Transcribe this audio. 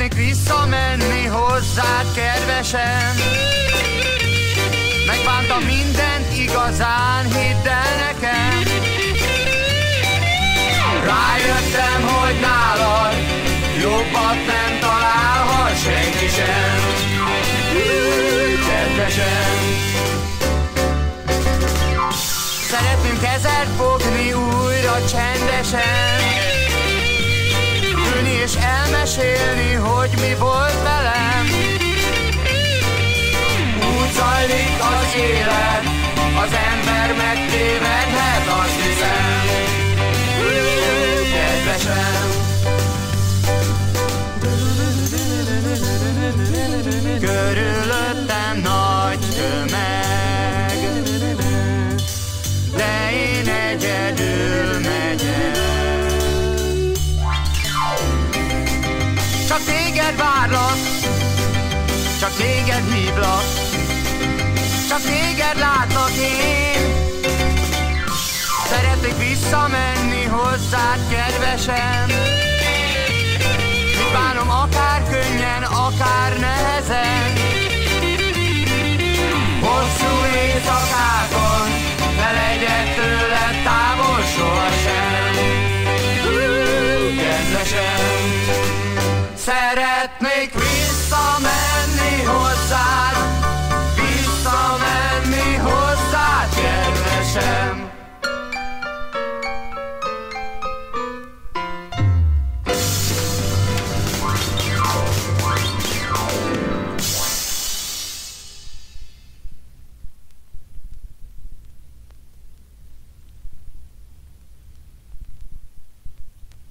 Szeretnék visszamenni hozzád, kedvesen Megbántam mindent igazán, hidd el nekem. Rájöttem, hogy nálad Jobbat nem találhat senki sem. Kedvesen Szeretném kezed fogni újra csendesen. Ülni és elmesélni, hogy mi volt velem. Úgy zajlik az élet, az ember megtévedhet, azt hiszem. Kedvesem téged várlak Csak téged hívlak Csak téged látlak én. Szeretnék visszamenni hozzád, kedvesem Szeretnék visszamenni hozzád, visszamenni hozzád, kedvesem.